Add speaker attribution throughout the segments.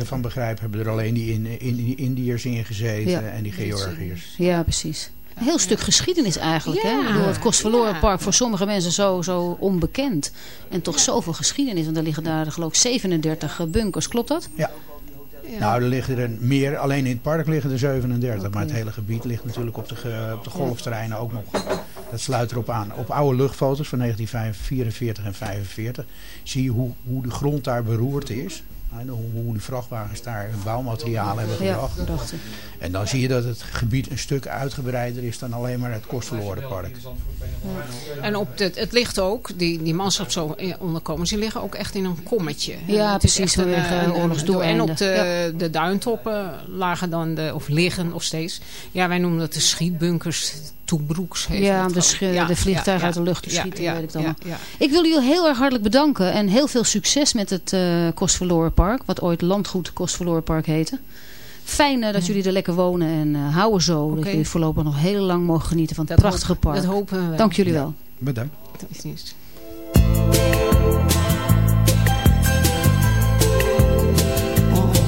Speaker 1: ervan begrijp hebben er alleen die, in, in, die Indiërs in gezeten en die Georgiërs.
Speaker 2: Ja, precies. Een heel stuk geschiedenis eigenlijk. Hè? Door het Kostverlorenpark voor sommige mensen zo, zo onbekend. En toch zoveel geschiedenis. Want er liggen daar geloof ik 37 bunkers. Klopt dat?
Speaker 1: Ja. Nou, er liggen er meer. Alleen in het park liggen er 37. Maar het hele gebied ligt natuurlijk op de, op de golfterreinen ook nog. Dat sluit erop aan. Op oude luchtfoto's van 1944 en 45 zie je hoe, hoe de grond daar beroerd is. Hoe de vrachtwagens daar bouwmateriaal hebben gebracht. Ja, en dan zie je dat het gebied een stuk uitgebreider is dan alleen maar het Kostverlorenpark.
Speaker 3: Ja. En op het, het ligt ook, die, die manschaps zo onderkomen, ze liggen ook echt in een kommetje.
Speaker 2: Ja, precies. Een, een, een,
Speaker 3: en op de, de duintoppen lagen dan, de, of liggen nog steeds, ja wij noemen dat de schietbunkers Toebroeks.
Speaker 2: Ja, de, de vliegtuigen uit de lucht te schieten. weet ik, dan ik wil jullie heel erg hartelijk bedanken. En heel veel succes met het uh, Kostverlorenpark. Wat ooit Landgoed Kostverlorenpark heette. Fijn uh, dat jullie er lekker wonen en uh, houden zo. Okay. Dat jullie voorlopig nog heel lang mogen genieten van het dat prachtige park.
Speaker 3: Dat hopen we
Speaker 2: Dank jullie wel.
Speaker 1: Bedankt.
Speaker 3: Dat is niet.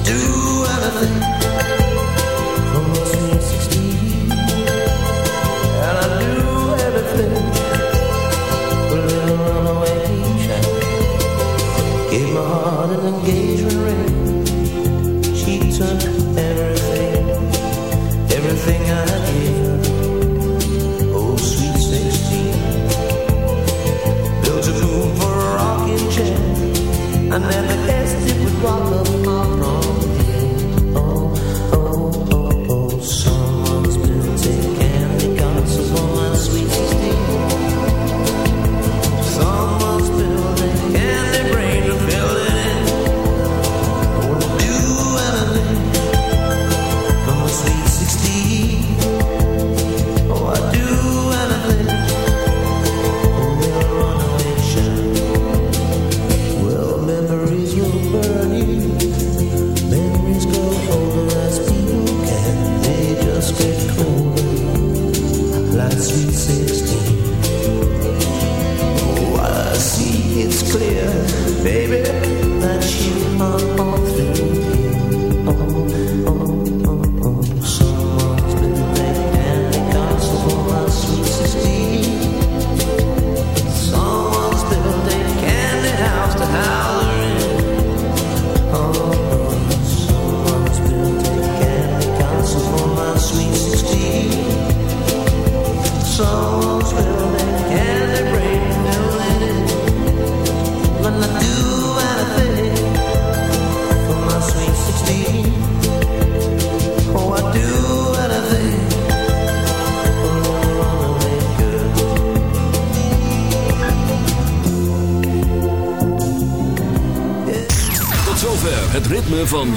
Speaker 3: Do anything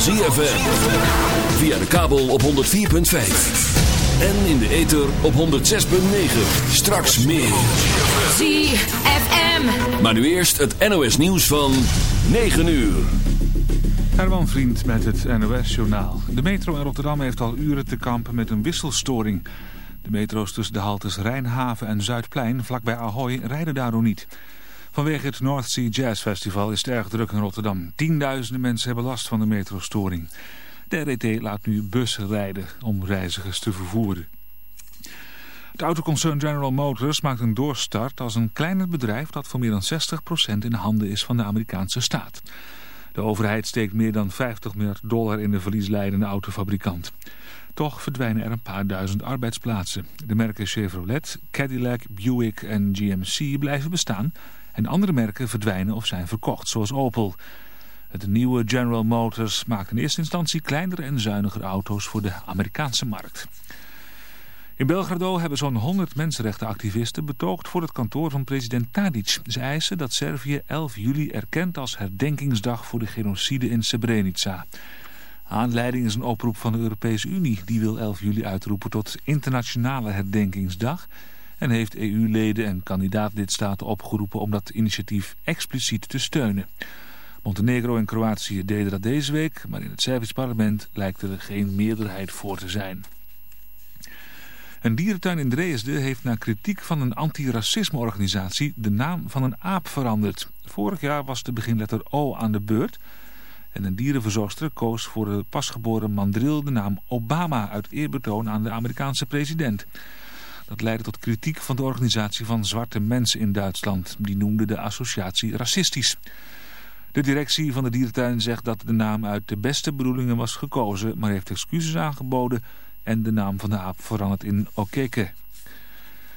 Speaker 4: ZFM. Via de kabel op 104.5. En in de ether op 106.9. Straks meer. ZFM. Maar nu eerst het NOS nieuws van 9 uur.
Speaker 5: Herman Vriend met het NOS-journaal. De metro in Rotterdam heeft al uren te kampen met een wisselstoring. De metro's tussen de haltes Rijnhaven en Zuidplein, vlakbij Ahoy, rijden daardoor niet... Vanwege het North Sea Jazz Festival is het erg druk in Rotterdam. Tienduizenden mensen hebben last van de metrostoring. De RET laat nu bussen rijden om reizigers te vervoeren. Het autoconcern General Motors maakt een doorstart als een kleiner bedrijf dat voor meer dan 60% in de handen is van de Amerikaanse staat. De overheid steekt meer dan 50 miljard dollar in de verliesleidende autofabrikant. Toch verdwijnen er een paar duizend arbeidsplaatsen. De merken Chevrolet, Cadillac, Buick en GMC blijven bestaan en andere merken verdwijnen of zijn verkocht, zoals Opel. Het nieuwe General Motors maakt in eerste instantie kleinere en zuiniger auto's voor de Amerikaanse markt. In Belgrado hebben zo'n 100 mensenrechtenactivisten betoogd voor het kantoor van president Tadic. Ze eisen dat Servië 11 juli erkent als herdenkingsdag voor de genocide in Srebrenica. Aanleiding is een oproep van de Europese Unie. Die wil 11 juli uitroepen tot internationale herdenkingsdag en heeft EU-leden en kandidaat-lidstaten opgeroepen om dat initiatief expliciet te steunen. Montenegro en Kroatië deden dat deze week, maar in het Servisch parlement lijkt er geen meerderheid voor te zijn. Een dierentuin in Dresden heeft na kritiek van een antiracismeorganisatie de naam van een aap veranderd. Vorig jaar was de beginletter O aan de beurt En een dierenverzorgster koos voor de pasgeboren mandril de naam Obama uit eerbetoon aan de Amerikaanse president. Dat leidde tot kritiek van de organisatie van zwarte mensen in Duitsland. Die noemde de associatie racistisch. De directie van de dierentuin zegt dat de naam uit de beste bedoelingen was gekozen, maar heeft excuses aangeboden en de naam van de aap veranderd in Okeke.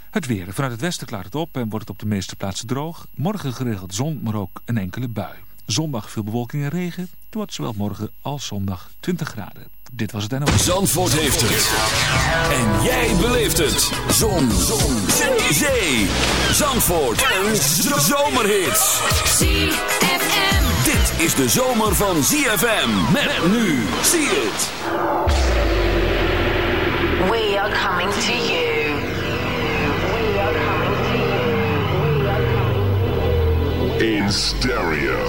Speaker 5: Het weer. Vanuit het westen klaart het op en wordt het op de meeste plaatsen droog. Morgen geregeld zon, maar ook een enkele bui. Zondag veel bewolking en regen. Het wordt zowel morgen als zondag 20 graden. Dit was het NOS.
Speaker 4: Zandvoort heeft het. En jij beleeft het. Zon. zon. Zee. Zee. Zandvoort. Een zomerhit. ZFM. Dit is de zomer van ZFM. Met nu. Zie het.
Speaker 6: We are coming to you.
Speaker 7: in stereo.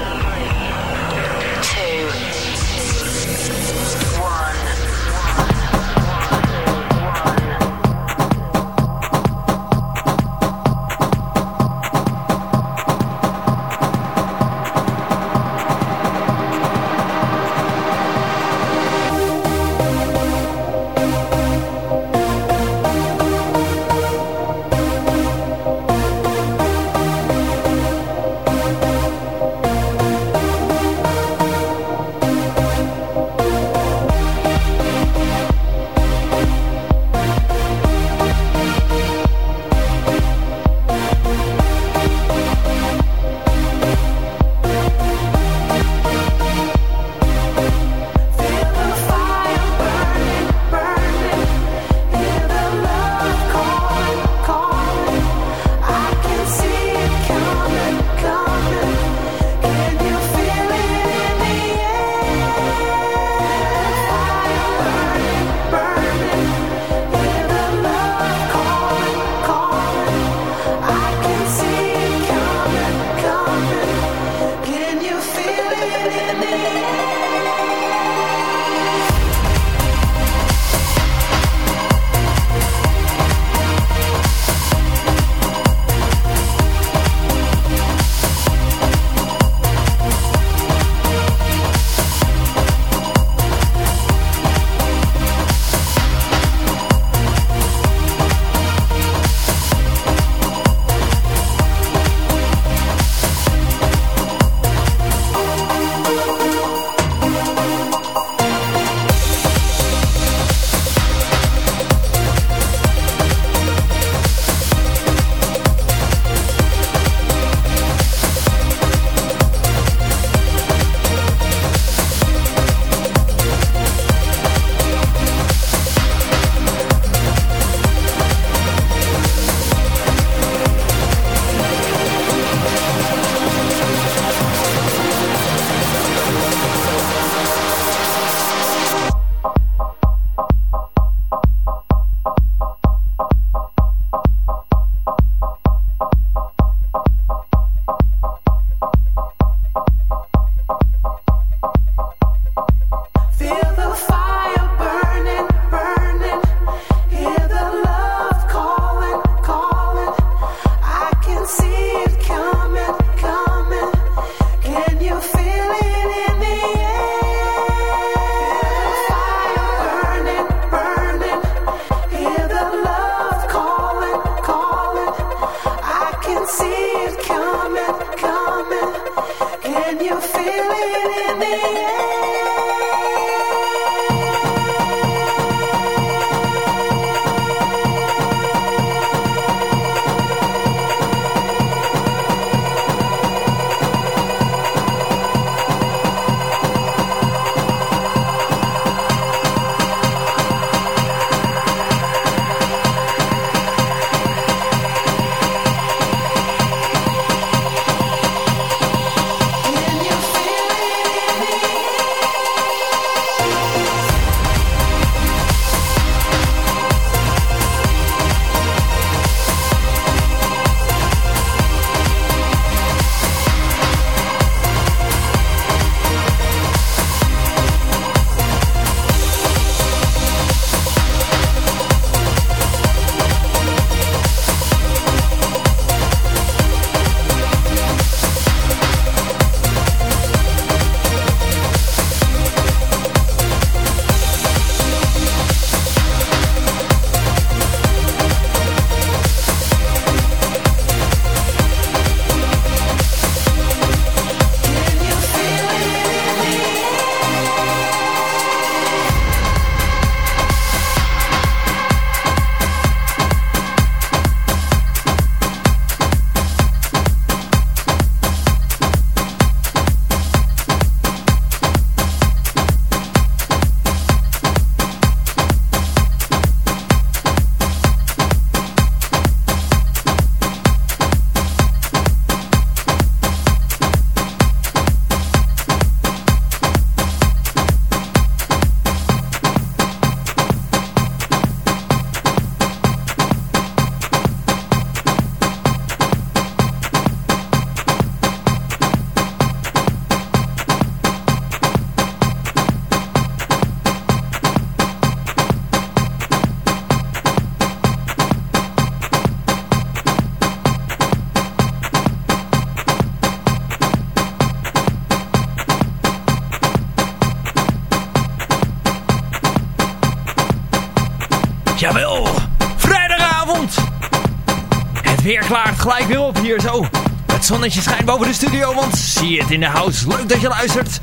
Speaker 8: hier zo. Het zonnetje schijnt boven de studio, want zie je het in de house. Leuk dat je luistert.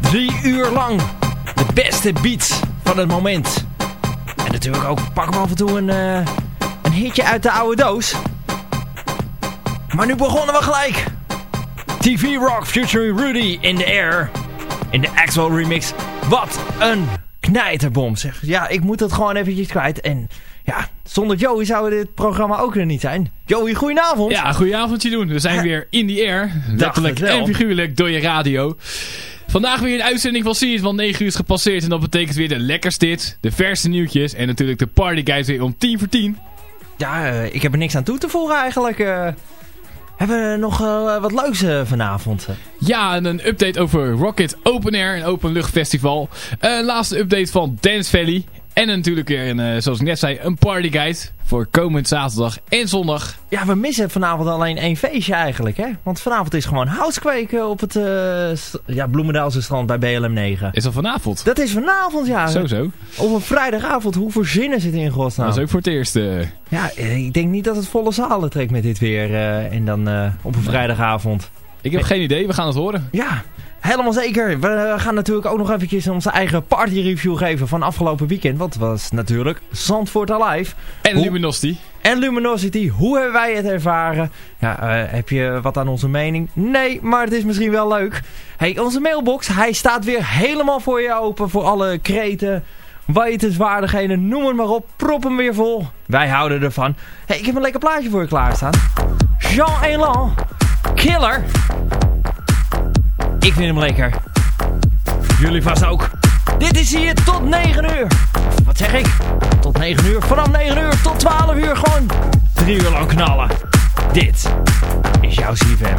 Speaker 8: Drie uur lang de beste beats van het moment. En natuurlijk ook pakken we af en toe een, uh, een hitje uit de oude doos. Maar nu begonnen we gelijk. TV Rock featuring Rudy in the Air. In de Axwell remix. Wat een knijterbom zeg. Ja, ik moet het gewoon eventjes kwijt. En ja, zonder Joey zou dit programma ook er niet zijn. Joey, goedenavond.
Speaker 9: Ja, goedenavond doen. We zijn weer in the air. Letterlijk en figuurlijk door je radio. Vandaag weer een uitzending van Series, want 9 uur is gepasseerd. En dat betekent weer de lekkerste dit, de verste nieuwtjes en natuurlijk de party guys weer om 10 voor 10.
Speaker 8: Ja, uh, ik heb er niks aan toe te voegen eigenlijk. Uh, hebben we nog uh, wat leuks vanavond?
Speaker 9: Ja, een update over Rocket Open Air, een openluchtfestival. Een laatste update van Dance Valley. En natuurlijk weer, een, uh, zoals ik net zei, een partyguide voor komend zaterdag en zondag.
Speaker 8: Ja, we missen vanavond alleen één feestje eigenlijk, hè? Want vanavond is gewoon houtskweken op het uh, ja, Bloemendaalse strand bij BLM 9.
Speaker 9: Is dat vanavond?
Speaker 8: Dat is vanavond, ja.
Speaker 9: Zo, zo.
Speaker 8: Op een vrijdagavond. Hoe verzinnen zit in godsnaam?
Speaker 9: Dat is ook voor het eerst. Uh...
Speaker 8: Ja, ik denk niet dat het volle zalen trekt met dit weer. en dan op een vrijdagavond.
Speaker 9: Ik heb geen idee, we gaan het horen.
Speaker 8: Ja, Helemaal zeker. We gaan natuurlijk ook nog eventjes onze eigen party review geven van afgelopen weekend. Wat was natuurlijk Zandvoort Alive.
Speaker 9: En Hoe... Luminosity.
Speaker 8: En Luminosity. Hoe hebben wij het ervaren? Ja, uh, heb je wat aan onze mening? Nee, maar het is misschien wel leuk. Hey, onze mailbox, hij staat weer helemaal voor je open. Voor alle kreten, wetenswaardigheden, noem het maar op. Prop hem weer vol. Wij houden ervan. Hey, ik heb een lekker plaatje voor je klaarstaan. Jean Elan. Killer. Ik vind hem lekker. Jullie vast ook. Dit is hier tot 9 uur. Wat zeg ik? Tot 9 uur. Vanaf 9 uur tot 12 uur gewoon 3 uur lang knallen. Dit is jouw CFM.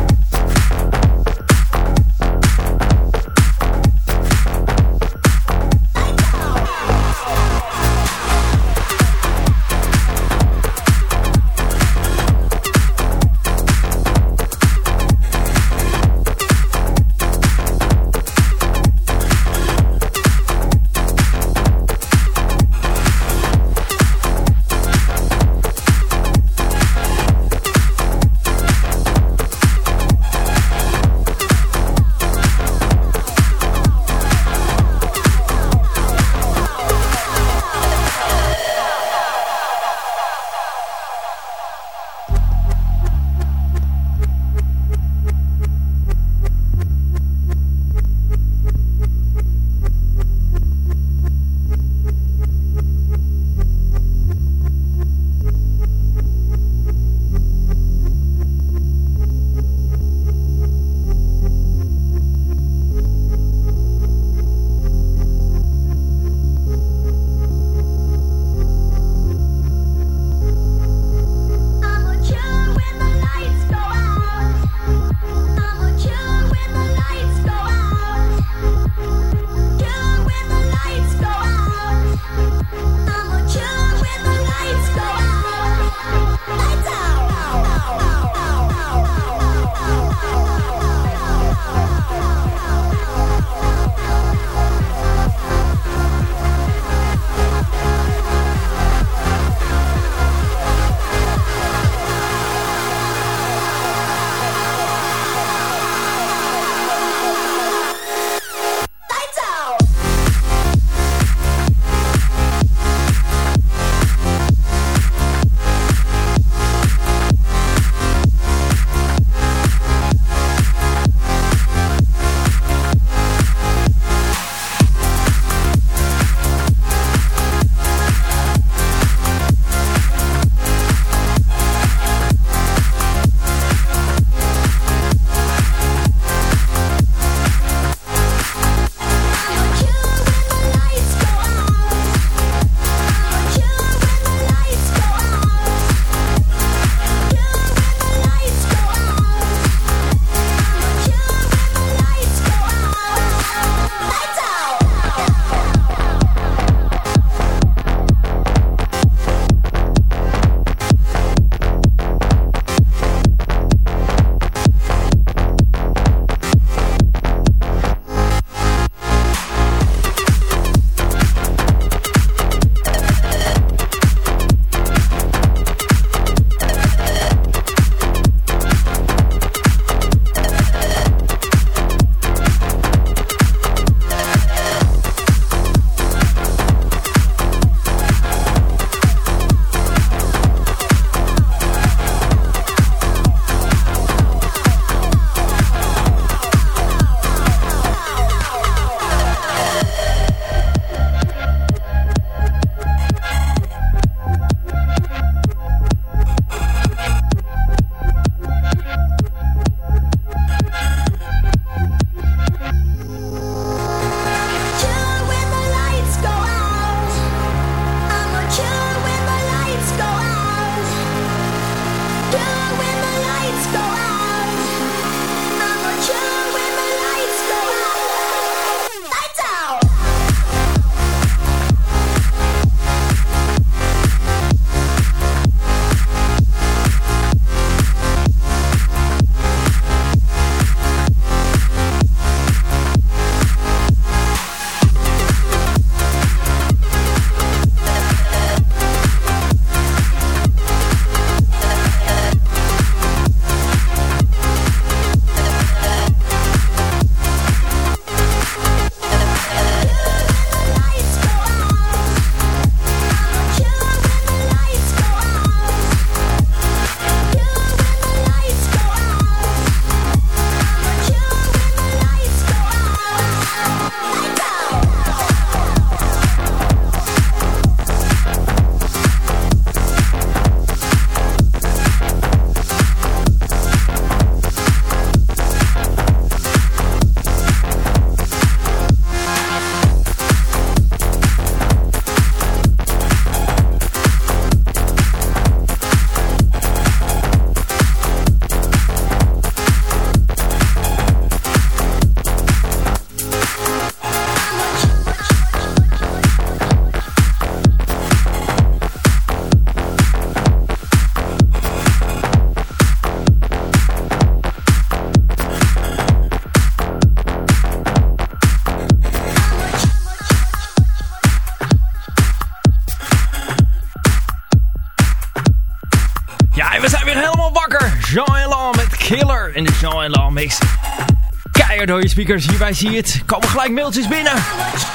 Speaker 8: Door speakers, hierbij zie je het. Komen gelijk mailtjes binnen.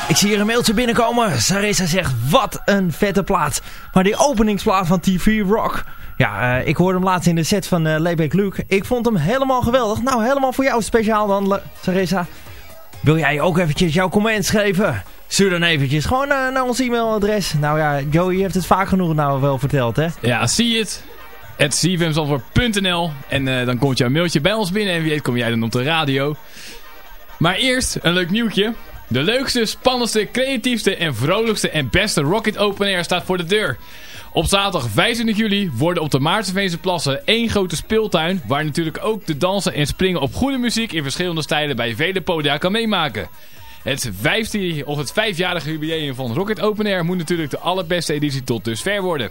Speaker 8: Ik zie hier een mailtje binnenkomen. Sarissa zegt, wat een vette plaat. Maar die openingsplaat van TV Rock... Ja, uh, ik hoorde hem laatst in de set van uh, Lebeck Luke. Ik vond hem helemaal geweldig. Nou, helemaal voor jou speciaal dan, Sarissa. Wil jij ook eventjes jouw comments geven? Stuur dan eventjes gewoon uh, naar ons e-mailadres. Nou ja, Joey heeft het vaak genoeg nou wel verteld, hè?
Speaker 9: Ja, zie het. Cvmsalvoort.nl En dan komt jouw mailtje bij ons binnen en wie weet kom jij dan op de radio. Maar eerst een leuk nieuwtje. De leukste, spannendste, creatiefste en vrolijkste en beste Rocket Open Air staat voor de deur. Op zaterdag 25 juli worden op de Maartensveense Plassen één grote speeltuin... waar natuurlijk ook de dansen en springen op goede muziek in verschillende stijlen bij vele podia kan meemaken. Het, 15, of het vijfjarige jubileum van Rocket Open Air moet natuurlijk de allerbeste editie tot dusver worden.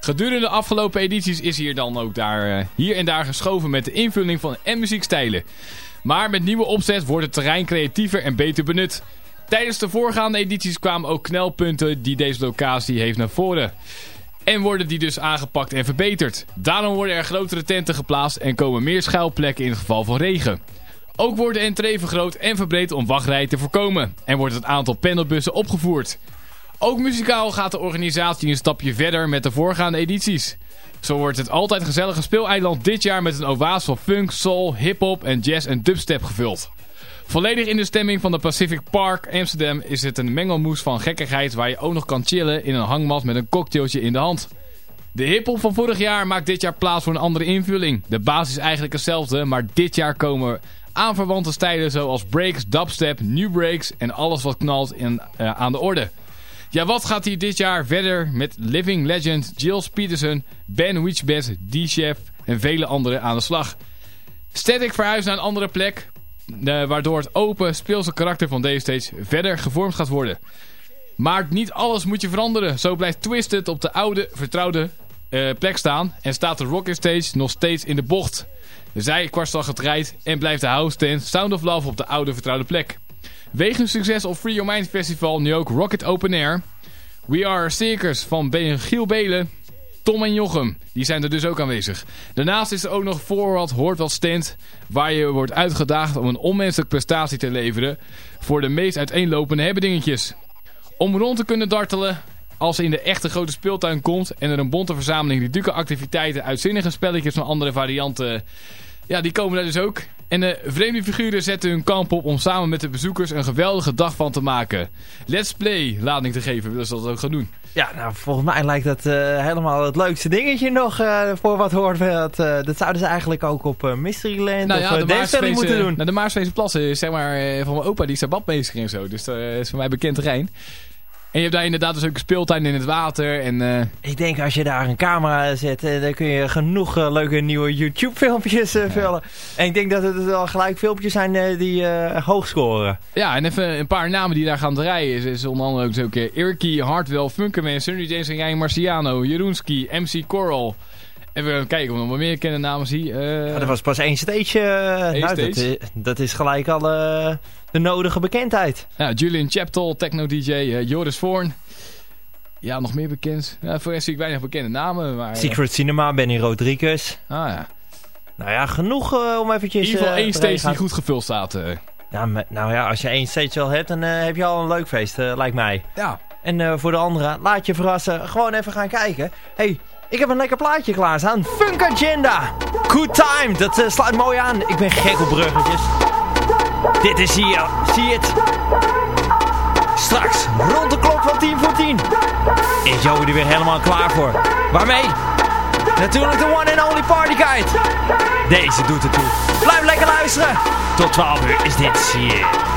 Speaker 9: Gedurende de afgelopen edities is hier dan ook daar, uh, hier en daar geschoven met de invulling van en muziekstijlen. Maar met nieuwe opzet wordt het terrein creatiever en beter benut. Tijdens de voorgaande edities kwamen ook knelpunten die deze locatie heeft naar voren. En worden die dus aangepakt en verbeterd. Daarom worden er grotere tenten geplaatst en komen meer schuilplekken in het geval van regen. Ook wordt de entree vergroot en verbreed om wachtrijen te voorkomen. En wordt het aantal panelbussen opgevoerd. Ook muzikaal gaat de organisatie een stapje verder met de voorgaande edities. Zo wordt het altijd gezellige speeleiland dit jaar met een oase van funk, soul, hip-hop en jazz en dubstep gevuld. Volledig in de stemming van de Pacific Park Amsterdam is het een mengelmoes van gekkigheid waar je ook nog kan chillen in een hangmat met een cocktailtje in de hand. De hiphop van vorig jaar maakt dit jaar plaats voor een andere invulling. De basis is eigenlijk hetzelfde, maar dit jaar komen aanverwante stijlen zoals breaks, dubstep, new breaks en alles wat knalt in, uh, aan de orde. Ja, wat gaat hier dit jaar verder met Living Legend, Jill Peterson, Ben Witchbest, D-Chef en vele anderen aan de slag. Static verhuist naar een andere plek, uh, waardoor het open, speelse karakter van deze stage verder gevormd gaat worden. Maar niet alles moet je veranderen. Zo blijft Twisted op de oude, vertrouwde uh, plek staan en staat de Rocket Stage nog steeds in de bocht. De zijkwarstal gaat rijdt en blijft de house tent Sound of Love op de oude vertrouwde plek. Wegens succes op Free Your Mind Festival nu ook Rocket Open Air. We Are Seekers van Giel Belen, Tom en Jochem. Die zijn er dus ook aanwezig. Daarnaast is er ook nog Voorwat Hoort Wat Stand. Waar je wordt uitgedaagd om een onmenselijke prestatie te leveren. Voor de meest uiteenlopende hebbedingetjes. Om rond te kunnen dartelen. Als je in de echte grote speeltuin komt. En er een bonte verzameling ridieke activiteiten. Uitzinnige spelletjes van andere varianten. Ja, die komen daar dus ook. En de vreemde figuren zetten hun kamp op om samen met de bezoekers een geweldige dag van te maken. Let's play lading te geven, willen ze dat ook gaan doen.
Speaker 8: Ja, nou volgens mij lijkt dat uh, helemaal het leukste dingetje nog uh, voor wat hoort. Dat, uh, dat zouden ze eigenlijk ook op Mysteryland nou, of ja, de moeten doen.
Speaker 9: Nou, de Maarsveese plassen is zeg maar van mijn opa, die badmeester en zo. Dus dat is voor mij bekend terrein. En je hebt daar inderdaad dus ook een speeltuin in het water. En, uh...
Speaker 8: Ik denk als je daar een camera zet, uh, dan kun je genoeg uh, leuke nieuwe YouTube filmpjes ja. vullen. En ik denk dat het wel gelijk filmpjes zijn die hoog scoren.
Speaker 9: Ja, en even een paar namen die daar gaan draaien. Is, is onder andere ook Irky, Hartwell, Funkerman, Sunny James en Rijn Marciano, Jeroenski, MC Coral... Even kijken of we nog meer kennen namen zie. Uh...
Speaker 8: Ja, er was pas één stage. Uh, nou, stage? Dat, dat, is gelijk al uh, de nodige bekendheid.
Speaker 9: Ja, Julian Chaptel, techno-dj, Joris Voorn. Ja, nog meer bekend. Ja, voor zie ik weinig bekende namen. Maar,
Speaker 8: Secret Cinema, Benny Rodriguez.
Speaker 9: Ah ja.
Speaker 8: Nou ja, genoeg om eventjes...
Speaker 9: In ieder geval één stage die goed gevuld staat.
Speaker 8: Ja, nou ja, als je één stage al hebt, dan heb je al een leuk feest, lijkt mij.
Speaker 9: Ja.
Speaker 8: En voor de anderen, laat je verrassen. Gewoon even gaan kijken. hey, ik heb een lekker plaatje klaarstaan. Funk Agenda. Good time. Dat uh, sluit mooi aan. Ik ben gek op bruggetjes. Dit is hier. Zie het. Straks rond de klok van 10 voor 10. Is Joey er weer helemaal klaar voor. Waarmee? Natuurlijk de one and only party guide. Deze doet het toe. Blijf lekker luisteren. Tot 12 uur is dit shit.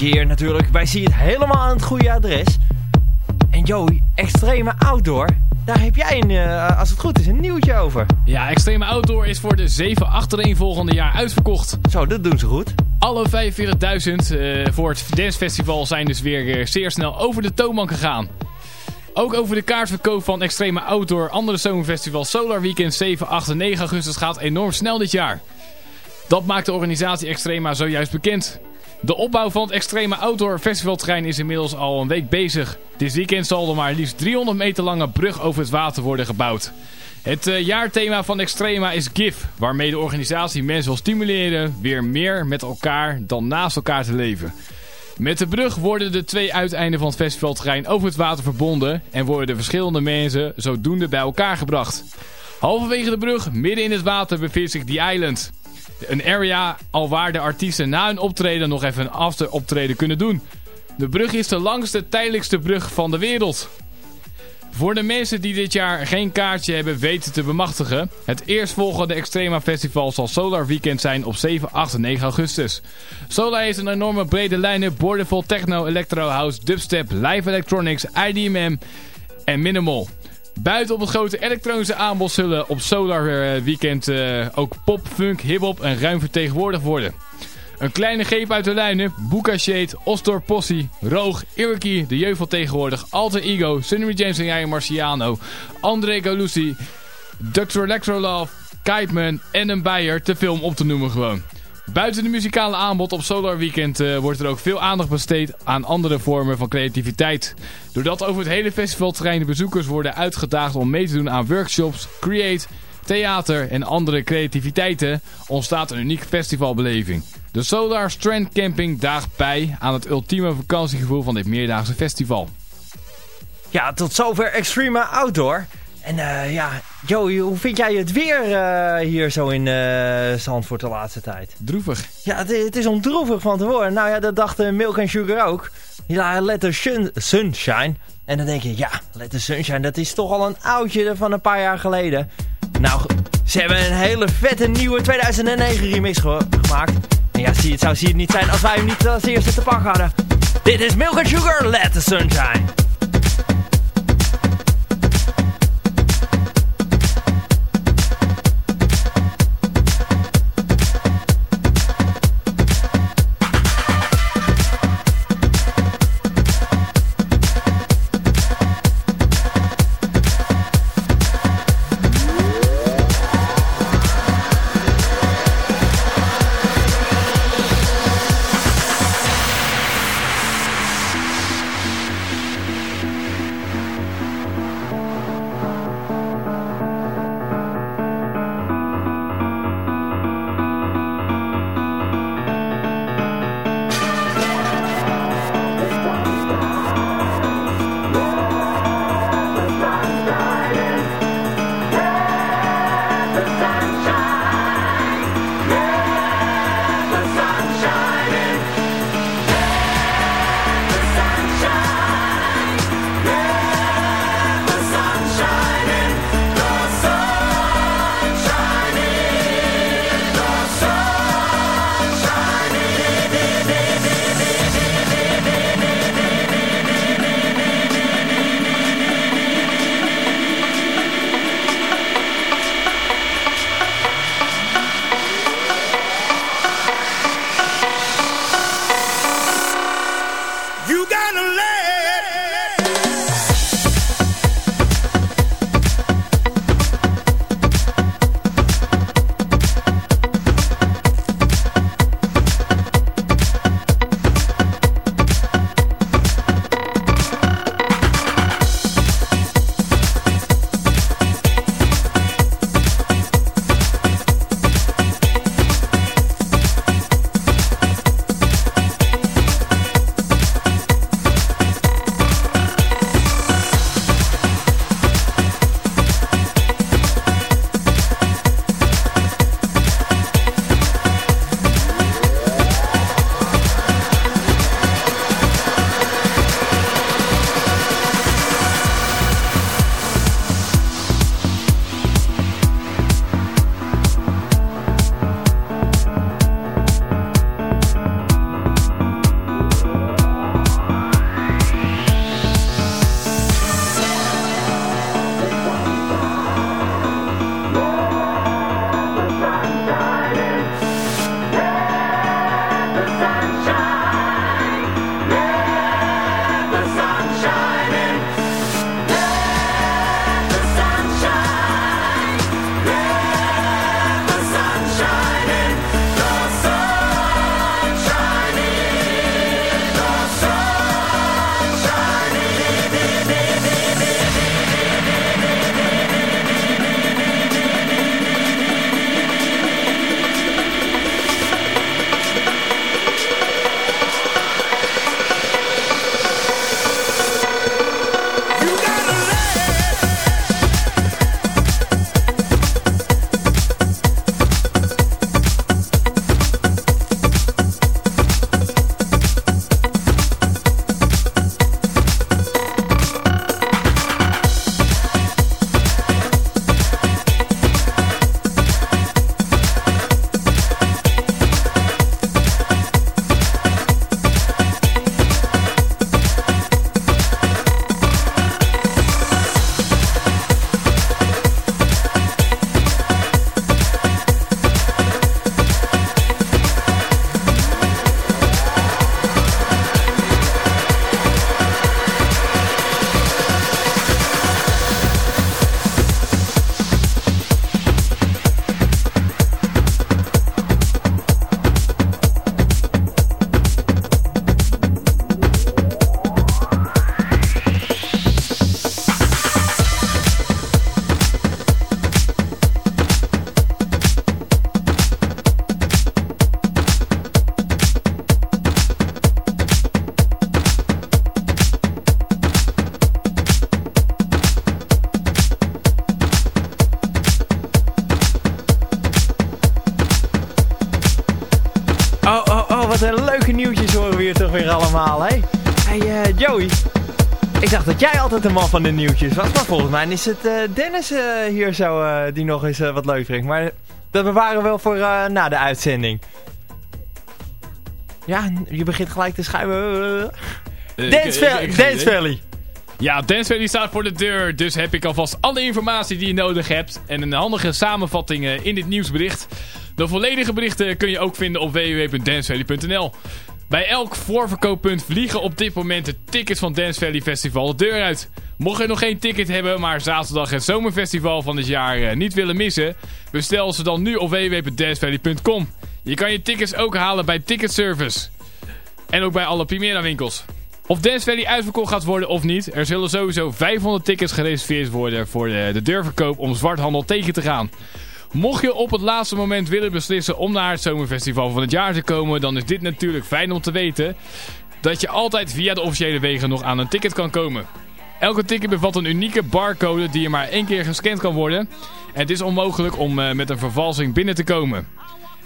Speaker 8: Natuurlijk bij Zie het helemaal aan het goede adres. En Joey, extreme outdoor, daar heb jij, een, uh, als het goed is, een nieuwtje over.
Speaker 9: Ja, extreme outdoor is voor de 7 achtereenvolgende jaar uitverkocht.
Speaker 8: Zo, dat doen ze goed.
Speaker 9: Alle 45.000 uh, voor het dancefestival zijn dus weer uh, zeer snel over de toonbank gegaan. Ook over de kaartverkoop van Extreme Outdoor, andere zomerfestivals Solar Weekend 7, 8 en 9 augustus gaat enorm snel dit jaar. Dat maakt de organisatie Extrema zojuist bekend. De opbouw van het Extreme Outdoor Festivalterrein is inmiddels al een week bezig. Dit weekend zal er maar liefst 300 meter lange brug over het water worden gebouwd. Het uh, jaarthema van Extrema is GIF, waarmee de organisatie mensen wil stimuleren weer meer met elkaar dan naast elkaar te leven. Met de brug worden de twee uiteinden van het festivalterrein over het water verbonden en worden de verschillende mensen zodoende bij elkaar gebracht. Halverwege de brug, midden in het water, bevindt zich The Island. Een area al waar de artiesten na hun optreden nog even een after optreden kunnen doen. De brug is de langste tijdelijkste brug van de wereld. Voor de mensen die dit jaar geen kaartje hebben weten te bemachtigen. Het eerstvolgende Extrema Festival zal Solar Weekend zijn op 7, 8 en 9 augustus. Solar heeft een enorme brede boordevol techno, electro, house, dubstep, live electronics, IDMM en minimal. Buiten op het grote elektronische aanbod zullen op Solar eh, Weekend uh, ook pop, funk, hiphop en ruim vertegenwoordigd worden. Een kleine greep uit de lijnen, Buka Shade, Ostor Posse, Roog, Iriki, de jeugd van tegenwoordig, Alter Ego, Sunny James en Jij Marciano, André Galusi, Dr. Electrolove, Kiteman en een Beyer te film op te noemen gewoon. Buiten de muzikale aanbod op Solar Weekend uh, wordt er ook veel aandacht besteed aan andere vormen van creativiteit. Doordat over het hele festivalterrein de bezoekers worden uitgedaagd om mee te doen aan workshops, create, theater en andere creativiteiten, ontstaat een unieke festivalbeleving. De Solar Strand Camping daagt bij aan het ultieme vakantiegevoel van dit meerdaagse festival.
Speaker 8: Ja, tot zover Extreme Outdoor. En uh, ja, Joey, hoe vind jij het weer uh, hier zo in uh, Zandvoort de laatste tijd?
Speaker 9: Droevig.
Speaker 8: Ja, het, het is om droevig van te worden. Nou ja, dat dachten Milk and Sugar ook. Ja, Letter Sunshine. En dan denk je, ja, Letter Sunshine, dat is toch al een oudje van een paar jaar geleden. Nou, ze hebben een hele vette nieuwe 2009 remix gemaakt. En ja, zie het zou zie het niet zijn als wij hem niet als eerste te pakken hadden. Dit is Milk and Sugar, Let the Sunshine. Altijd de man van de nieuwtjes was. Maar volgens mij is het Dennis hier zo die nog eens wat leuk brengt. Maar dat bewaren we wel voor na de uitzending. Ja, je begint gelijk te schuiven. Dance, Dance Valley.
Speaker 9: Ja, Dance Valley staat voor de deur. Dus heb ik alvast alle informatie die je nodig hebt. En een handige samenvatting in dit nieuwsbericht. De volledige berichten kun je ook vinden op www.dancevalley.nl. Bij elk voorverkooppunt vliegen op dit moment de tickets van Dance Valley Festival de deur uit. Mocht je nog geen ticket hebben, maar zaterdag het zomerfestival van dit jaar eh, niet willen missen, bestel ze dan nu op www.dancevalley.com. Je kan je tickets ook halen bij Ticketservice. En ook bij alle Primera winkels. Of Dance Valley uitverkocht gaat worden of niet, er zullen sowieso 500 tickets gereserveerd worden voor de, de deurverkoop om zwarthandel tegen te gaan. Mocht je op het laatste moment willen beslissen om naar het zomerfestival van het jaar te komen, dan is dit natuurlijk fijn om te weten dat je altijd via de officiële wegen nog aan een ticket kan komen. Elke ticket bevat een unieke barcode die er maar één keer gescand kan worden. En het is onmogelijk om uh, met een vervalsing binnen te komen.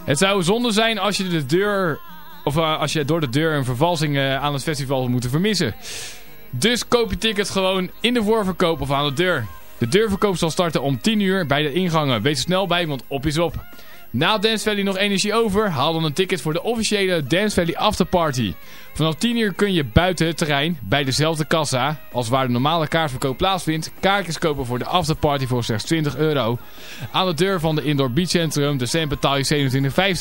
Speaker 9: Het zou zonde zijn als je de deur of uh, als je door de deur een vervalsing uh, aan het festival moet vermissen. Dus koop je ticket gewoon in de voorverkoop of aan de deur. De deurverkoop zal starten om 10 uur bij de ingangen. Wees er snel bij, want op is op. Na Dance Valley nog energie over, haal dan een ticket voor de officiële Dance Valley Afterparty. Vanaf 10 uur kun je buiten het terrein, bij dezelfde kassa, als waar de normale kaartverkoop plaatsvindt, kaartjes kopen voor de afterparty voor slechts 20 euro. Aan de deur van de Indoor Beach Centrum, de cent betaal je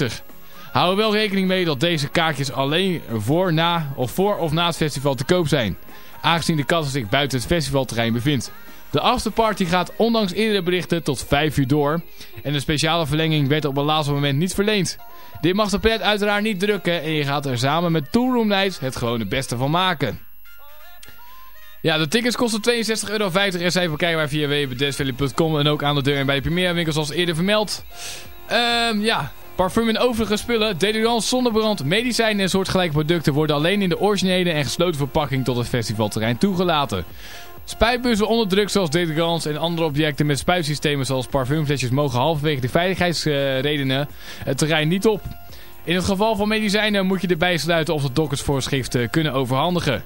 Speaker 9: 27,50. Hou er wel rekening mee dat deze kaartjes alleen voor, na, of voor of na het festival te koop zijn. Aangezien de kassa zich buiten het festivalterrein bevindt. De afterparty gaat ondanks eerdere berichten tot 5 uur door. En een speciale verlenging werd op het laatste moment niet verleend. Dit mag de pret uiteraard niet drukken en je gaat er samen met Toolroom Nights het gewoon beste van maken. Ja, de tickets kosten 62,50 euro en zijn verkrijgbaar via www.desvalley.com en ook aan de deur en bij de Primera winkels zoals eerder vermeld. Um, ja, Parfum en overige spullen, deodorant, zonnebrand, medicijnen en soortgelijke producten worden alleen in de originele en gesloten verpakking tot het festivalterrein toegelaten. Spuitbussen onder druk zoals deodorants en andere objecten met spuitsystemen zoals parfumflesjes mogen halverwege de veiligheidsredenen het terrein niet op. In het geval van medicijnen moet je erbij sluiten of de doktersvoorschriften kunnen overhandigen.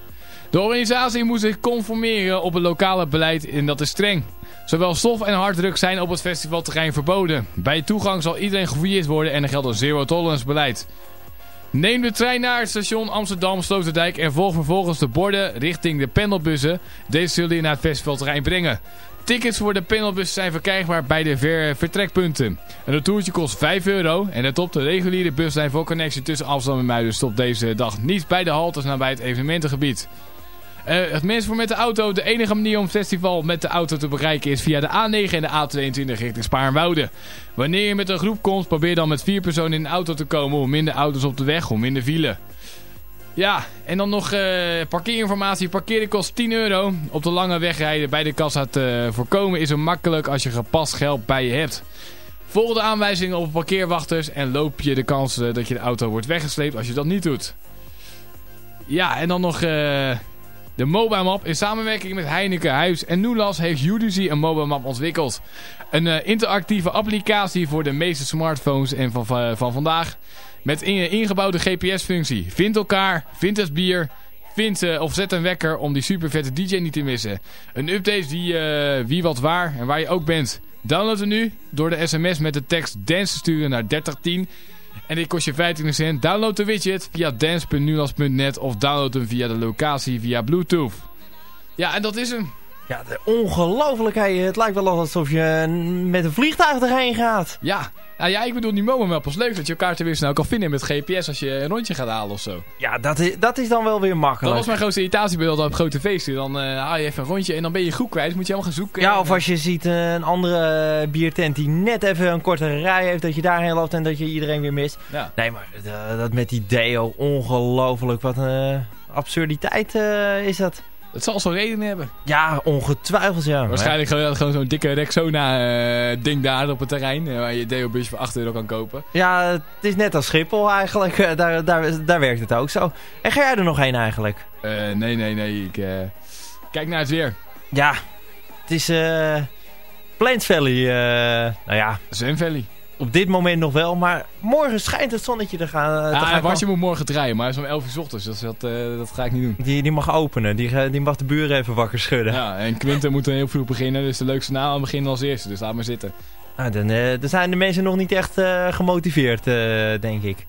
Speaker 9: De organisatie moet zich conformeren op het lokale beleid en dat is streng. Zowel stof en harddruk zijn op het festivalterrein verboden. Bij toegang zal iedereen gefouilleerd worden en er geldt een zero tolerance beleid. Neem de trein naar het station Amsterdam Sloterdijk en volg vervolgens de borden richting de pendelbussen. Deze zullen je naar het festivalterrein brengen. Tickets voor de panelbussen zijn verkrijgbaar bij de vertrekpunten. Een retourtje kost 5 euro. En het op de reguliere buslijn voor connectie tussen Amsterdam en Muiden stopt deze dag niet bij de haltes nabij het evenementengebied. Uh, het mensen voor met de auto. De enige manier om het festival met de auto te bereiken is via de A9 en de A22 richting Spaarnwoude. Wanneer je met een groep komt, probeer dan met vier personen in de auto te komen. Hoe minder auto's op de weg, hoe minder file. Ja, en dan nog uh, parkeerinformatie. Parkeren kost 10 euro. Op de lange weg rijden bij de kassa te voorkomen is zo makkelijk als je gepast geld bij je hebt. Volg de aanwijzingen op parkeerwachters en loop je de kans dat je de auto wordt weggesleept als je dat niet doet. Ja, en dan nog... Uh, de mobile map in samenwerking met Heineken, Huis en Nulas heeft UDC een mobile map ontwikkeld. Een uh, interactieve applicatie voor de meeste smartphones en van, uh, van vandaag. Met een ingebouwde GPS-functie. Vind elkaar, vind het bier, vind uh, of zet een wekker om die super vette DJ niet te missen. Een update die wie wat waar en waar je ook bent. Download nu door de sms met de tekst dance te sturen naar 3010 en dit kost je 15 cent. Download de widget via dance.nulas.net of download hem via de locatie via Bluetooth. Ja, en dat is hem.
Speaker 8: Ja, ongelooflijk. Het lijkt wel alsof je met een vliegtuig erheen gaat.
Speaker 9: Ja, nou ja, ik bedoel die wel pas leuk dat je elkaar te weer snel kan vinden met GPS als je een rondje gaat halen of zo.
Speaker 8: Ja, dat is, dat is dan wel weer makkelijk. Dat
Speaker 9: was mijn grootste irritatiebeeld op grote feesten. Dan uh, haal je even een rondje en dan ben je goed kwijt. Dus moet je helemaal gaan zoeken.
Speaker 8: Ja, of als je ziet uh, een andere uh, biertent die net even een kortere rij heeft, dat je daarheen loopt en dat je iedereen weer mist. Ja. Nee, maar dat met die deo, ongelooflijk. Wat een absurditeit is dat.
Speaker 9: Het zal zo'n reden hebben.
Speaker 8: Ja, ongetwijfeld ja.
Speaker 9: Waarschijnlijk gewoon, gewoon zo'n dikke Rexona-ding daar op het terrein. waar je Deo-busje voor 8 euro kan kopen.
Speaker 8: Ja, het is net als Schiphol eigenlijk. daar, daar, daar werkt het ook zo. En ga jij er nog heen eigenlijk?
Speaker 9: nee, nee, nee. Ik kijk naar het weer.
Speaker 8: Ja, het is uh, Plains Valley. nou ja.
Speaker 9: Zen Valley.
Speaker 8: Op dit moment nog wel, maar morgen schijnt het zonnetje te gaan. Uh,
Speaker 9: ja, Bartje moet morgen draaien, maar is om 11 uur s ochtends, dus dat, uh, dat ga ik niet doen.
Speaker 8: Die, die mag openen, die, die mag de buren even wakker schudden.
Speaker 9: Ja, en Quinten moet heel vroeg beginnen, dus de leukste naam beginnen als eerste, dus laat maar zitten.
Speaker 8: Ah, dan, uh, dan zijn de mensen nog niet echt gemotiveerd, denk ik.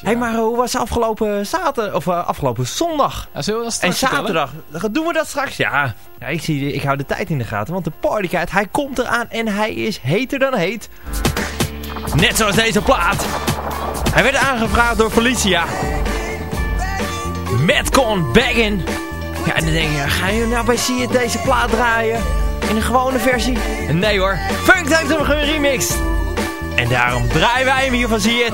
Speaker 8: Hé, hey, maar hoe was afgelopen zaterdag, of afgelopen zondag?
Speaker 9: Ja, zullen we dat straks
Speaker 8: En zaterdag, vertellen? doen we dat straks? Ja, ja ik, zie, ik hou de tijd in de gaten, want de partykite, hij komt eraan en hij is heter dan heet. Net zoals deze plaat. Hij werd aangevraagd door Felicia. Madcon Baggin. Ja, en dan denk je, ga je nou bij It deze plaat draaien? In een gewone versie? Nee hoor, Funk heeft hem geremixed. En daarom draaien wij hem hier van See.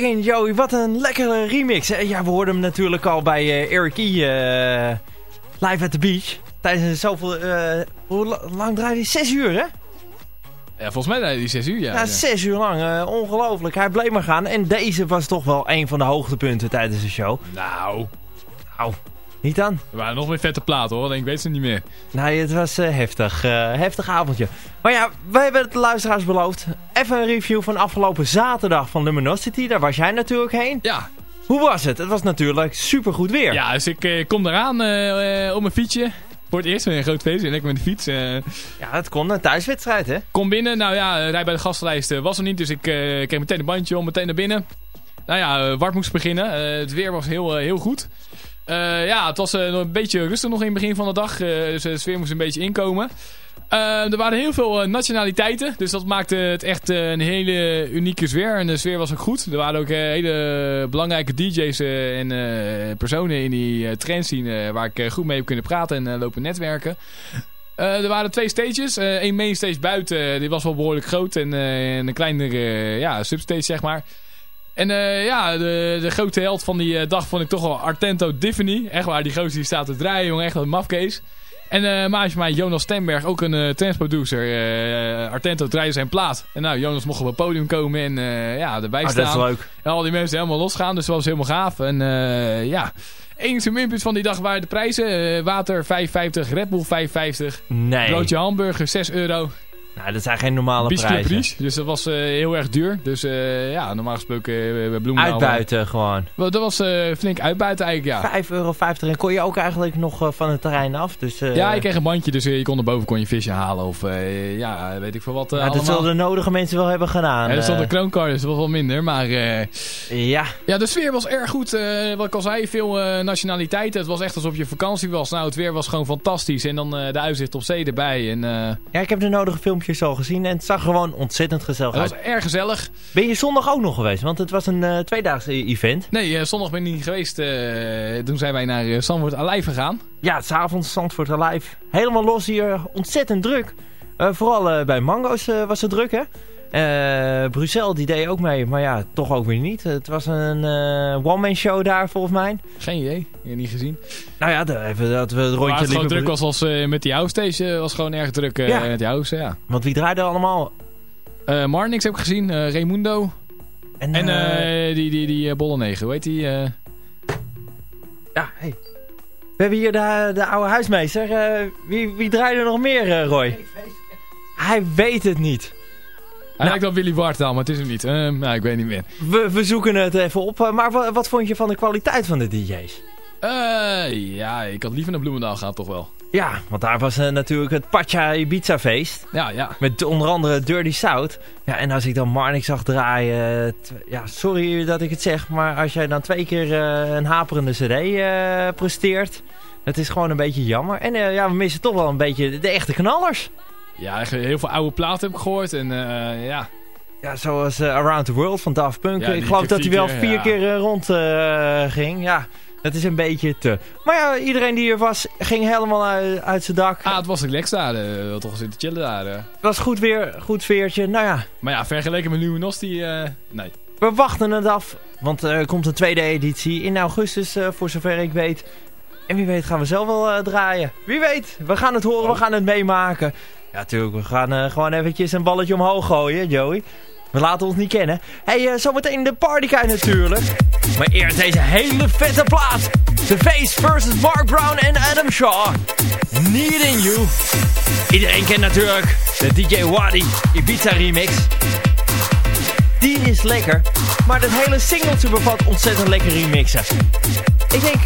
Speaker 8: Bergen, Joey. Wat een lekkere remix. Ja, we hoorden hem natuurlijk al bij uh, Eric E. Uh, live at the beach. tijdens zoveel... Uh, hoe lang draaide hij? Zes uur, hè?
Speaker 9: Ja, volgens mij draaide hij zes uur, ja.
Speaker 8: Ja, zes uur lang. Ongelooflijk. Hij bleef maar gaan. En deze was toch wel een van de hoogtepunten tijdens de show.
Speaker 9: Nou...
Speaker 8: Nou... Niet dan?
Speaker 9: Er waren nog meer vette platen hoor, ik weet ze niet meer.
Speaker 8: Nee, het was uh, heftig. Uh, heftig avondje. Maar ja, wij hebben het de luisteraars beloofd. Even een review van afgelopen zaterdag van Luminosity. Daar was jij natuurlijk heen.
Speaker 9: Ja.
Speaker 8: Hoe was het? Het was natuurlijk super goed weer.
Speaker 9: Ja, dus ik uh, kom eraan op mijn fietsje. Voor het eerst een groot feest en lekker met de fiets.
Speaker 8: Ja, het kon een thuiswedstrijd hè?
Speaker 9: Kom binnen, nou ja, rij bij de gastenlijst was er niet. Dus ik kreeg meteen een bandje om, meteen naar binnen. Nou ja, Wart moest beginnen. het weer was heel, heel goed. Uh, ja, het was uh, een beetje rustig nog in het begin van de dag. Uh, dus de sfeer moest een beetje inkomen. er waren heel veel nationaliteiten. Dus dat maakte het echt een hele unieke sfeer. En de sfeer was ook goed. Er waren ook hele belangrijke DJ's en personen in die trendscene waar ik goed mee heb kunnen praten en lopen netwerken. er waren twee stages. Eén main stage buiten, die was wel behoorlijk groot. En, een kleinere ja, substage, zeg maar. En uh, ja, de, de, grote held van die uh, dag vond ik toch wel Artento Diffany. Echt waar, die gozer die staat te draaien, jongen. Echt een mafkees. En uh, maatje mij, Jonas Stenberg, ook een uh, transproducer. Artento draaide zijn plaat. En nou, Jonas mocht op het podium komen en ja, erbij
Speaker 8: oh,
Speaker 9: staan.
Speaker 8: dat is leuk.
Speaker 9: En al die mensen helemaal losgaan, dus dat was helemaal gaaf. En ja, enige minpunt van die dag waren de prijzen. water 5,50, Red Bull 5,50.
Speaker 8: Nee.
Speaker 9: Broodje hamburger 6 euro.
Speaker 8: Nou, dat zijn geen normale prijzen.
Speaker 9: Dus dat was uh, heel erg duur. Dus uh, ja, normaal gesproken uh, Bloemendaal...
Speaker 8: Uitbuiten gewoon.
Speaker 9: Dat was flink uitbuiten eigenlijk,
Speaker 8: ja. 5,50 euro en kon je ook eigenlijk nog van het terrein af. Dus,
Speaker 9: ja, ik kreeg een bandje, dus je kon erboven kon je visje halen. Of ja, weet ik veel wat
Speaker 8: Dat zullen de nodige mensen wel hebben gedaan.
Speaker 9: Ja, er stond een kroonkar, dus dat was wel minder. Maar
Speaker 8: ja.
Speaker 9: ja, de sfeer was erg goed. wat ik al zei, veel nationaliteiten. Het was echt alsof je vakantie was. Nou, het weer was gewoon fantastisch. En dan de uitzicht op zee erbij. En,
Speaker 8: ja, ik heb de nodige filmpjes al gezien en het zag gewoon ontzettend gezellig
Speaker 9: uit. Het was erg gezellig.
Speaker 8: Ben je zondag ook nog geweest? Want het was een uh, tweedaagse event.
Speaker 9: Nee, uh, zondag ben ik niet geweest. Uh, toen zijn wij naar uh, Zandvoort Alive gegaan.
Speaker 8: Ja, s'avonds Zandvoort Alive. Helemaal los hier, ontzettend druk. vooral bij Mango's was het druk, hè? Uh, Brussel die deed ook mee, maar ja, toch ook weer niet. Het was een uh, one-man show daar volgens mij.
Speaker 9: Geen idee, je niet gezien.
Speaker 8: Nou ja, dat, even, dat we het rondje
Speaker 9: liepen. het gewoon druk was als uh, met die house was gewoon erg druk ja. met die house, ja.
Speaker 8: Want wie draaide allemaal?
Speaker 9: Marnix heb ik gezien, Raimundo. En, en die, die, die Bolle 9, hoe heet die?
Speaker 8: Ja, hey. We hebben hier de, de oude huismeester. wie, wie draaide er nog meer, Roy? Hij weet het niet.
Speaker 9: Hij nou, lijkt wel Willy Wartaal, maar het is hem niet. Uh, nou, ik weet niet meer.
Speaker 8: We, we zoeken het even op. Eh, maar wat, wat, vond je van de kwaliteit van de DJ's?
Speaker 9: Uh, ja, ik had liever naar Bloemendaal gaan, toch wel.
Speaker 8: Ja, want daar was uh, natuurlijk het Pacha Ibiza feest.
Speaker 9: Ja, ja.
Speaker 8: Met onder andere Dirty South. Ja, en als ik dan Marnik zag draaien... Ja, sorry dat ik het zeg, maar als jij dan twee keer een haperende cd presteert... Het is gewoon een beetje jammer. En ja, we missen toch wel een beetje de echte knallers.
Speaker 9: Ja, heel veel oude platen heb ik gehoord. En uh, ja...
Speaker 8: Ja, zoals uh, Around the World van Daft Punk. ik geloof dat hij wel vier keer uh, rond ging. Ja, dat is een beetje te... Maar ja, iedereen die er was, ging helemaal uit, uit zijn dak.
Speaker 9: Ah, het was een daar. Uh, toch zitten chillen daar. Het
Speaker 8: was goed weer, goed sfeertje. Nou ja.
Speaker 9: Maar ja, vergeleken met Luminosity, nee.
Speaker 8: We wachten het af, want er komt een tweede editie in augustus, voor zover ik weet. En wie weet gaan we zelf wel draaien. Wie weet, we gaan het horen, we gaan het meemaken. Ja, natuurlijk. We gaan uh, gewoon eventjes een balletje omhoog gooien, Joey. We laten ons niet kennen. hey, uh, zometeen de partykij natuurlijk. Maar eerst deze hele vette plaat. The Face versus Mark Brown en Adam Shaw. in You. Iedereen kent natuurlijk de DJ Wadi Ibiza remix. Die is lekker. Maar dat hele singeltje bevat ontzettend lekker remixen. Ik denk,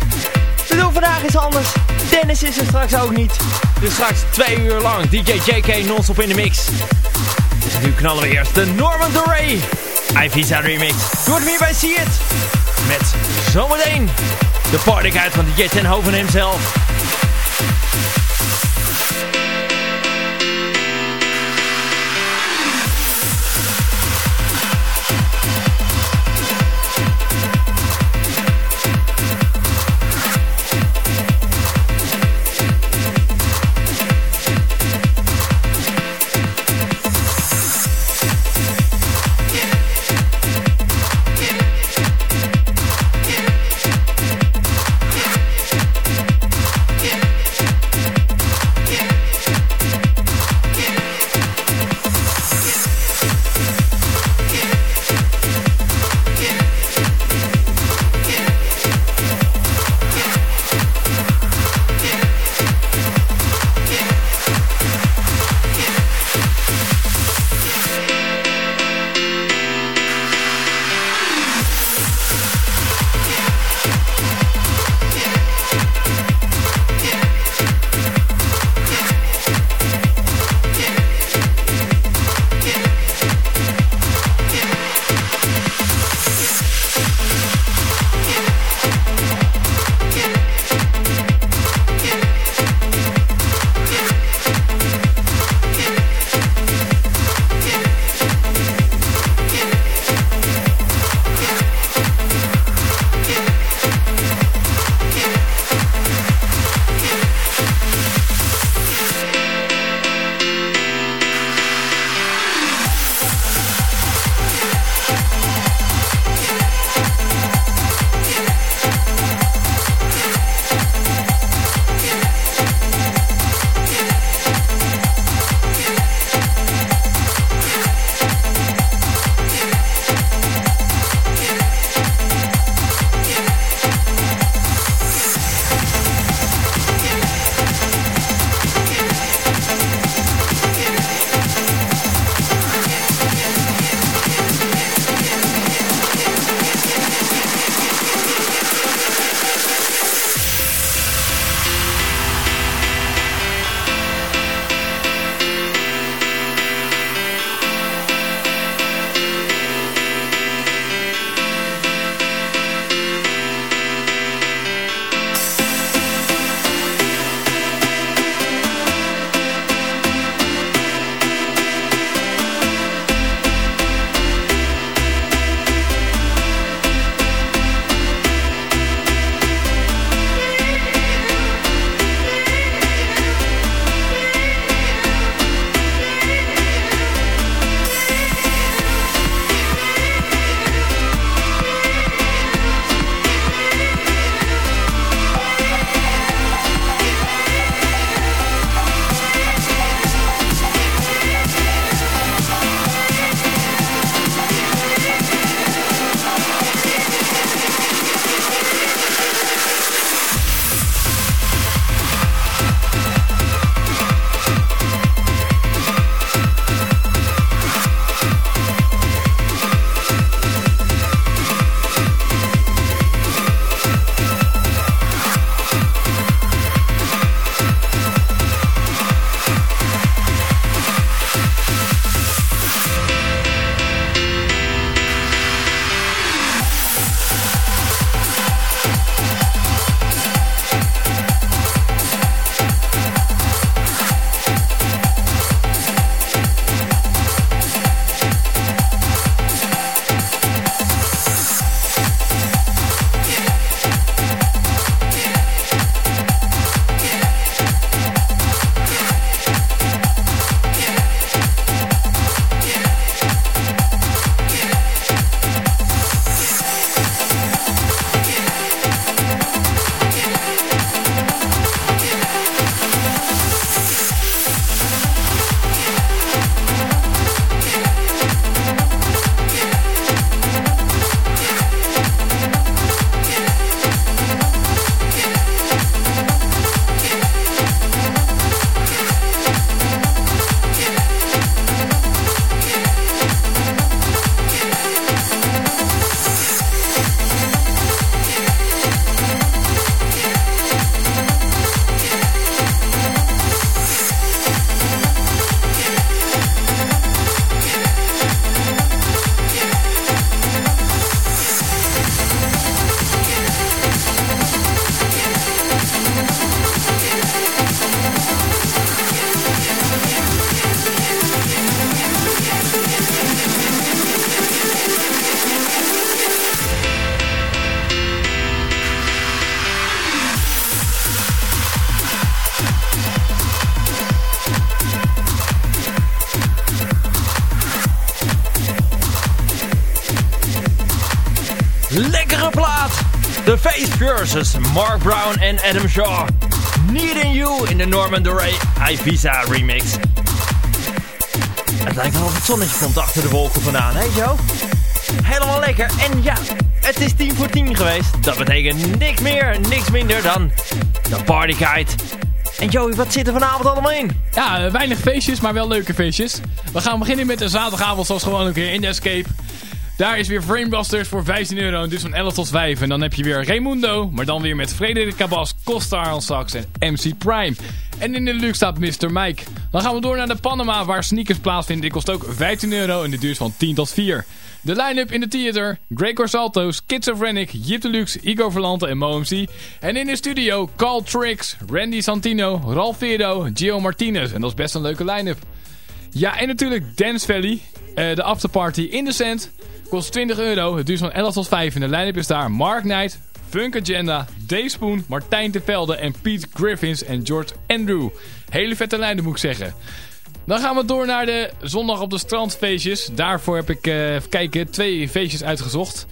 Speaker 8: we doen vandaag iets anders. Dennis is er straks ook niet. Dus straks twee uur lang DJ JK non-stop in de mix. Dus nu knallen we eerst de Norman Duray. Ibiza remix. Doe het meer bij See It. Met zometeen de partyguide van DJ Tenhoven hemzelf. Versus Mark Brown en Adam Shaw. Needing You in de Norman Doray Ibiza remix. Het lijkt wel of het zonnetje komt achter de wolken vandaan, hè Joe? Helemaal lekker. En ja, het is 10 voor 10 geweest. Dat betekent niks meer, niks minder dan de partykite. En Joey, wat zit er vanavond allemaal in?
Speaker 9: Ja, weinig feestjes, maar wel leuke feestjes. We gaan beginnen met een zaterdagavond zoals gewoon een keer in de Escape. Daar is weer Framebusters voor 15 euro, dus van 11 tot 5. En dan heb je weer Raimundo, maar dan weer met Frederik Cabas, Costa Sax en MC Prime. En in de luxe staat Mr. Mike. Dan gaan we door naar de Panama, waar sneakers plaatsvinden. Die kost ook 15 euro en de duur is van 10 tot 4. De line-up in de theater, Gregor Salto, Schizophrenic, Jip Deluxe, Igor Verlante en MoMC. En in de studio, Carl Tricks, Randy Santino, Ralph Vero, Gio Martinez. En dat is best een leuke line-up. Ja, en natuurlijk Dance Valley, uh, de afterparty in de cent. Kost 20 euro, het duurt van 11 tot 5. En de line-up is daar Mark Knight, Funk Agenda, Dave Spoon, Martijn Tevelde en Pete Griffins en George Andrew. Hele vette lijnen moet ik zeggen. Dan gaan we door naar de zondag op de strandfeestjes. Daarvoor heb ik, uh, even kijken, twee feestjes uitgezocht.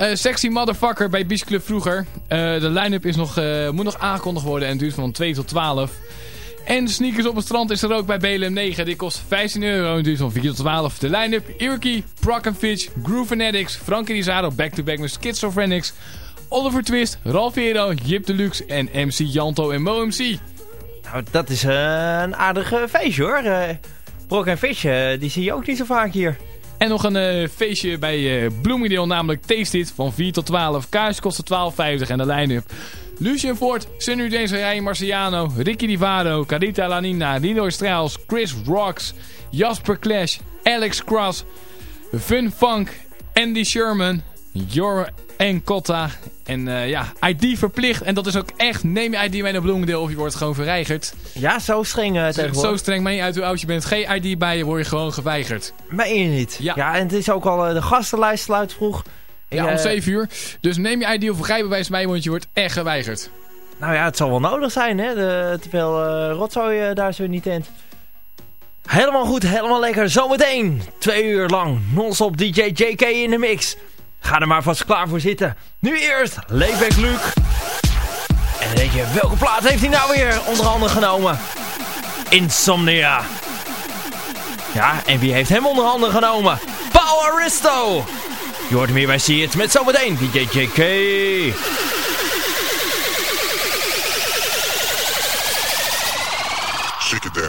Speaker 9: Uh, Sexy Motherfucker bij Beach Club vroeger. De line-up nog, moet nog aangekondigd worden en duurt van 2 tot 12. En sneakers op het strand is er ook bij BLM 9. Die kost 15 euro en duurt van 4 tot 12. De line-up, Irky, Proc Fitch, Groove Fanatics, Frankie Rizado, Back to Back met Schizophrenics, Oliver Twist, Ralph Hero, Jip Deluxe en MC Janto en Mo MC.
Speaker 8: Nou, dat is uh, een aardig feestje hoor. Uh, Brok en Fish, uh, die zie je ook niet zo vaak hier.
Speaker 9: En nog een feestje bij Bloomingdale, namelijk Taste It van 4 tot 12. Kaars kostte 12,50 en de line-up. Lucien Ford, Sunny Ryan Marciano, Ricky Divado, Carita Lanina, Dino Strauss, Chris Rocks, Jasper Clash, Alex Cross, Fun Funk, Andy Sherman, Jor en Kotta. En uh, ja, ID verplicht. En dat is ook echt, neem je ID mee naar Bloemendeel of je wordt gewoon verweigerd.
Speaker 8: Ja, zo streng uh, tegenwoordig.
Speaker 9: Zo streng, maar niet uit hoe oud je bent. Geen ID bij je, word je gewoon geweigerd.
Speaker 8: Meen je niet? Ja. ja, en het is ook al uh, de gastenlijst sluit vroeg.
Speaker 9: Ja, om 7 uur. Dus neem je ID of rijbewijs mee, want je wordt echt geweigerd.
Speaker 8: Nou ja, het zal wel nodig zijn, hè. De, te veel rotzooi daar zo niet tent. Helemaal goed, helemaal lekker. Zometeen, twee uur lang, non-stop DJ JK in de mix. Ga er maar vast klaar voor zitten. Nu eerst Leefback Luke. En dan denk je, welke plaat heeft hij nou weer onder andere genomen? Insomnia. Ja, en wie heeft hem onder andere genomen? Paul Aristo. Je hoort hem hier bij See It met zometeen DJ JK.
Speaker 7: Shake it down.